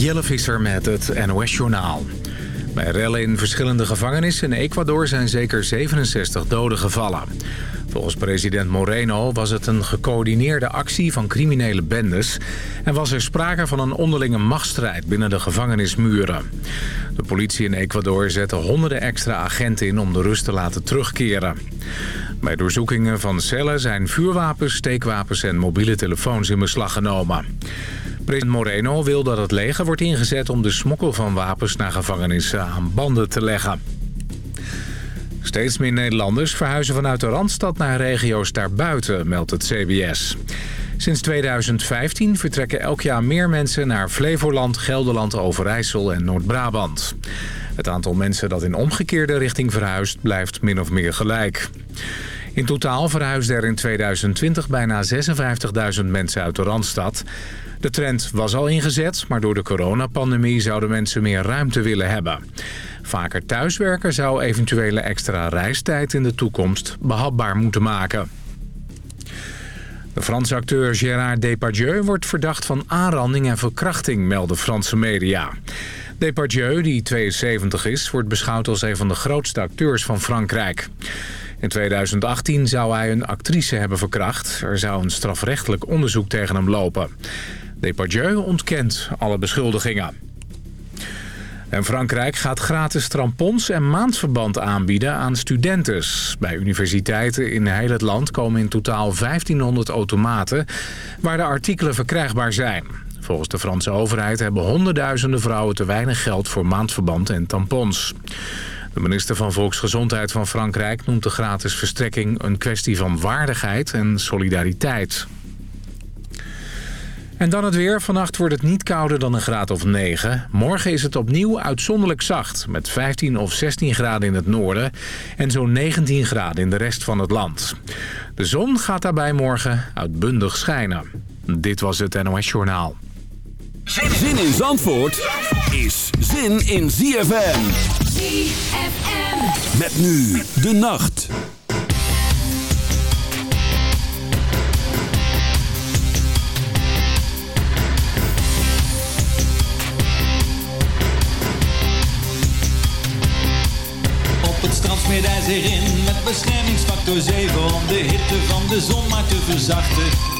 Jelle Visser met het NOS-journaal. Bij rellen in verschillende gevangenissen in Ecuador zijn zeker 67 doden gevallen. Volgens president Moreno was het een gecoördineerde actie van criminele bendes... en was er sprake van een onderlinge machtsstrijd binnen de gevangenismuren. De politie in Ecuador zette honderden extra agenten in om de rust te laten terugkeren. Bij doorzoekingen van cellen zijn vuurwapens, steekwapens en mobiele telefoons in beslag genomen. President Moreno wil dat het leger wordt ingezet om de smokkel van wapens naar gevangenissen aan banden te leggen. Steeds meer Nederlanders verhuizen vanuit de Randstad naar regio's daarbuiten, meldt het CBS. Sinds 2015 vertrekken elk jaar meer mensen naar Flevoland, Gelderland, Overijssel en Noord-Brabant. Het aantal mensen dat in omgekeerde richting verhuist blijft min of meer gelijk. In totaal verhuisden er in 2020 bijna 56.000 mensen uit de Randstad. De trend was al ingezet, maar door de coronapandemie zouden mensen meer ruimte willen hebben. Vaker thuiswerken zou eventuele extra reistijd in de toekomst behapbaar moeten maken. De Franse acteur Gérard Depardieu wordt verdacht van aanranding en verkrachting, melden Franse media. Depardieu, die 72 is, wordt beschouwd als een van de grootste acteurs van Frankrijk. In 2018 zou hij een actrice hebben verkracht. Er zou een strafrechtelijk onderzoek tegen hem lopen. Depardieu ontkent alle beschuldigingen. En Frankrijk gaat gratis trampons en maandverband aanbieden aan studenten. Bij universiteiten in heel het land komen in totaal 1500 automaten... waar de artikelen verkrijgbaar zijn. Volgens de Franse overheid hebben honderdduizenden vrouwen te weinig geld voor maandverband en tampons. De minister van Volksgezondheid van Frankrijk noemt de gratis verstrekking een kwestie van waardigheid en solidariteit. En dan het weer. Vannacht wordt het niet kouder dan een graad of 9. Morgen is het opnieuw uitzonderlijk zacht. Met 15 of 16 graden in het noorden. En zo'n 19 graden in de rest van het land. De zon gaat daarbij morgen uitbundig schijnen. Dit was het NOS Journaal. Zin in Zandvoort is zin in ZFM. ZFM. Met nu de nacht. Op het strand smeert hij zich in met beschermingsfactor 7 om de hitte van de zon maar te verzachten.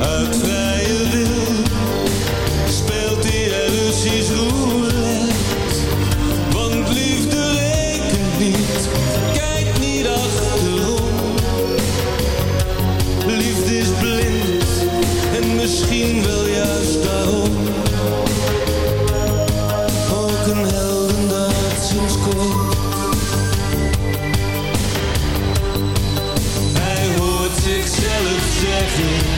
Uit vrije wil speelt hij er Russisch roulette. Want liefde rekent niet, kijk niet achterom. Liefde is blind en misschien wel juist daarom. Ook een heldendaad sinds. Hij hoort zichzelf zeggen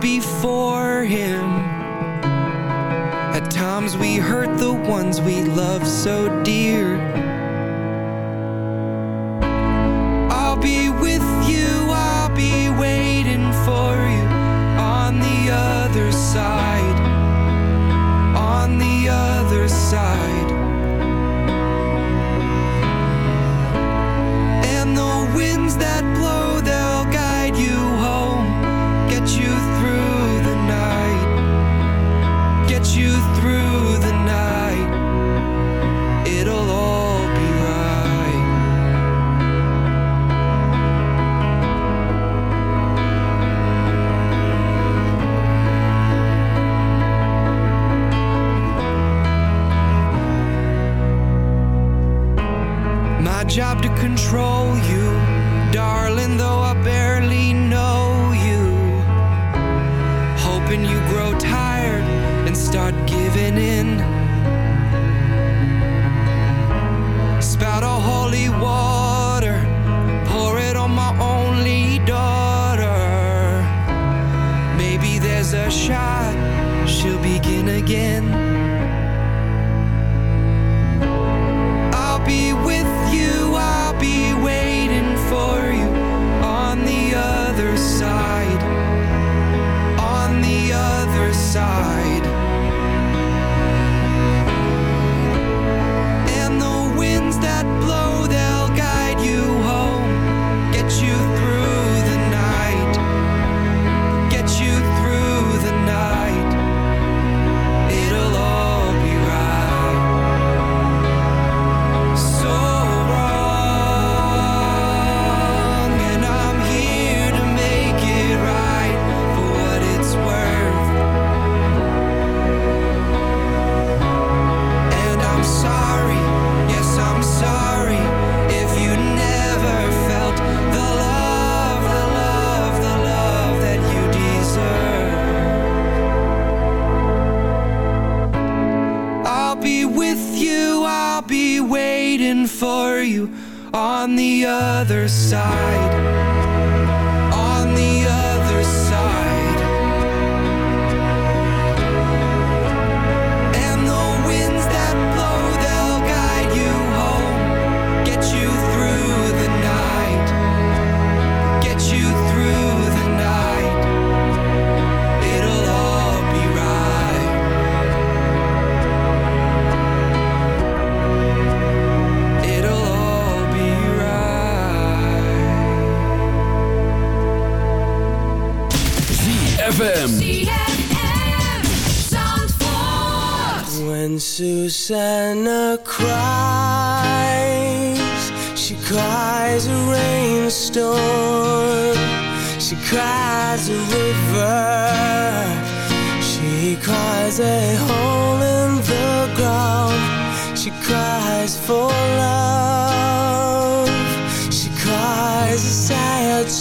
before him At times we hurt the ones we love so deep.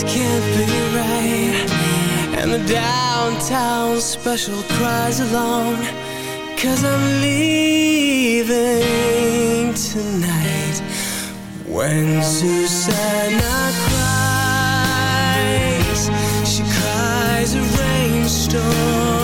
This can't be right. And the downtown special cries alone Cause I'm leaving tonight. When Susanna cries She cries a rainstorm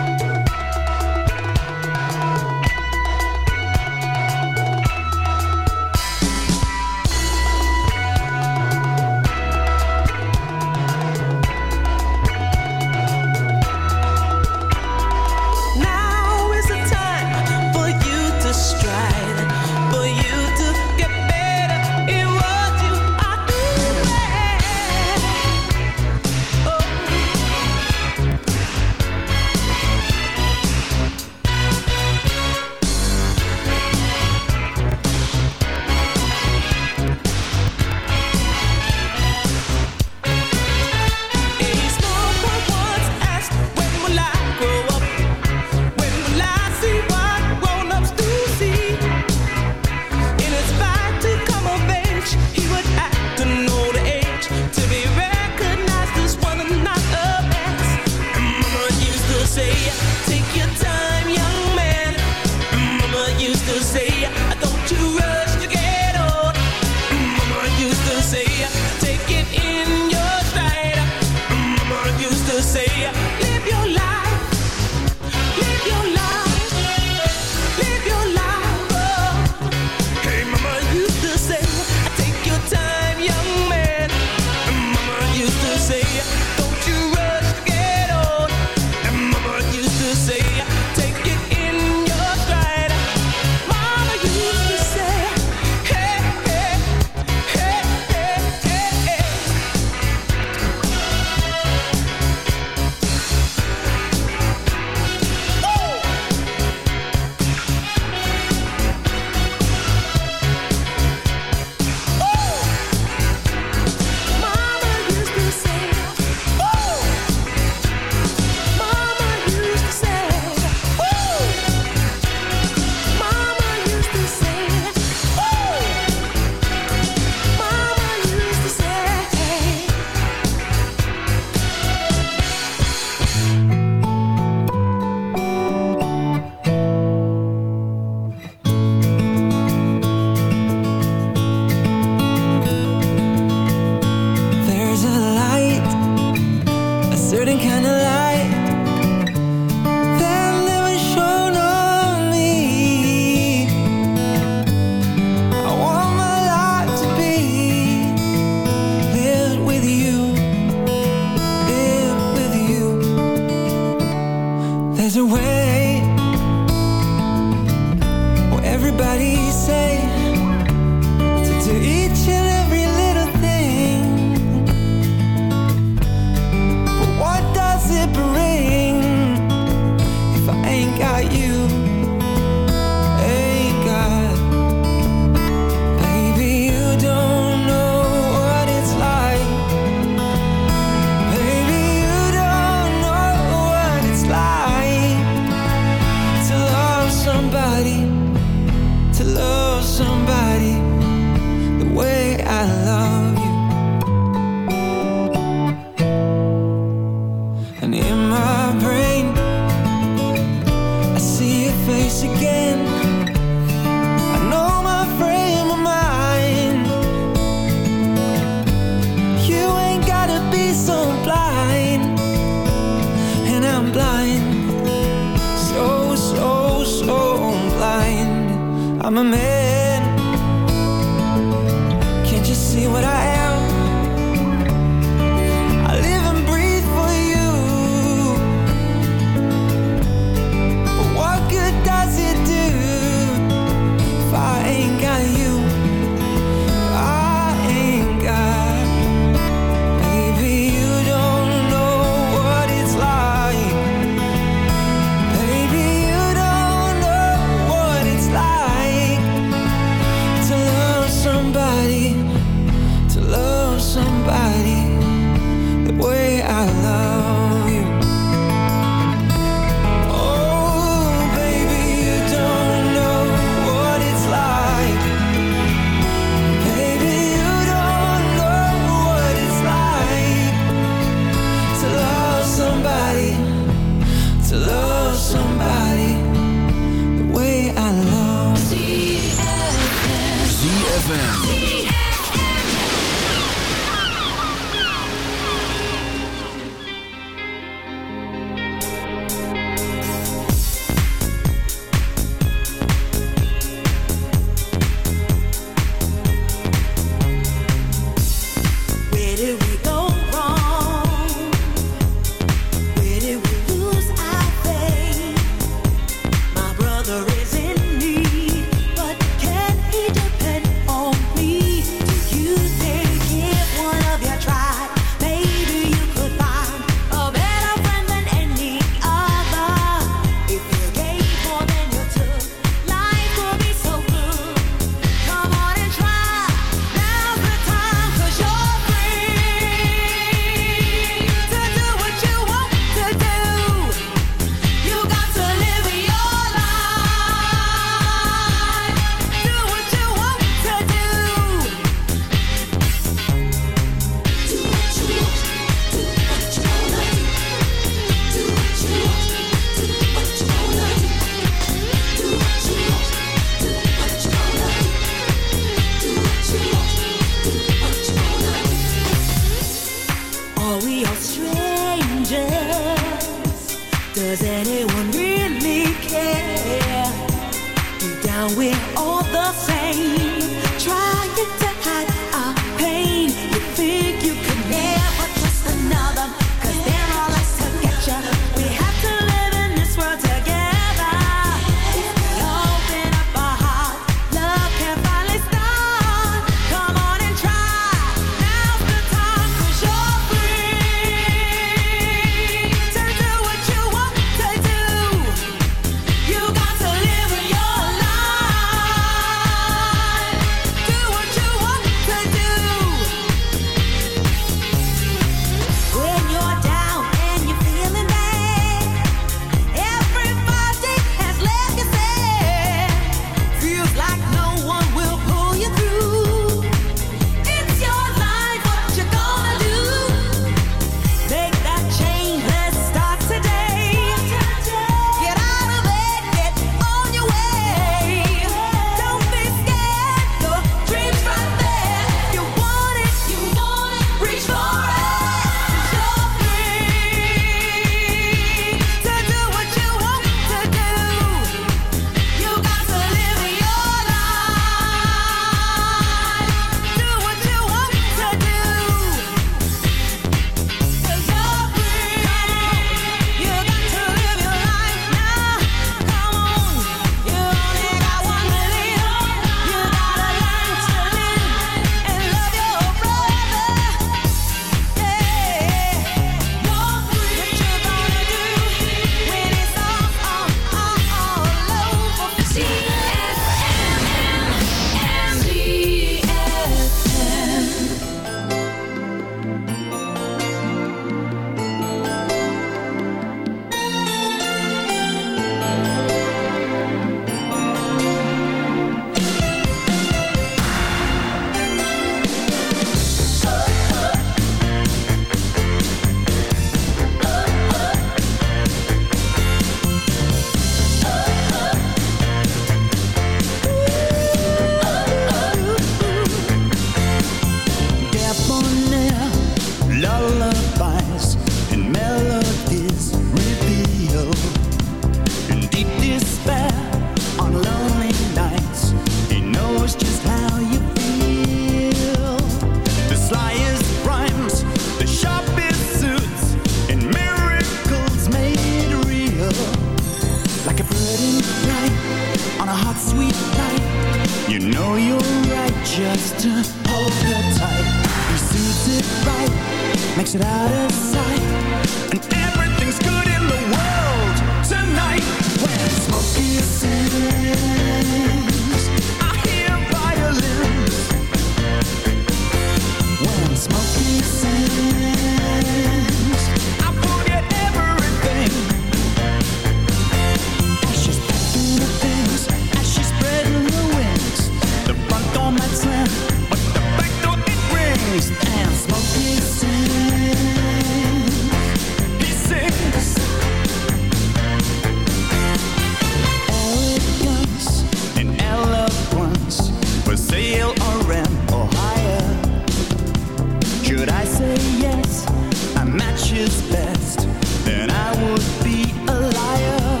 Should I say yes? I match his best. Then I would be a liar.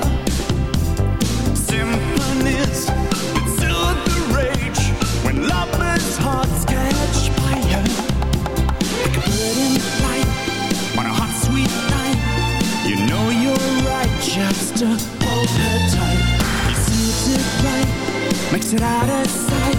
Symphonies that soothe the rage when lovers' hearts catch fire. Like a bird in flight on a hot sweet night. You know you're right just to hold her tight. He suits it right, makes it out of sight,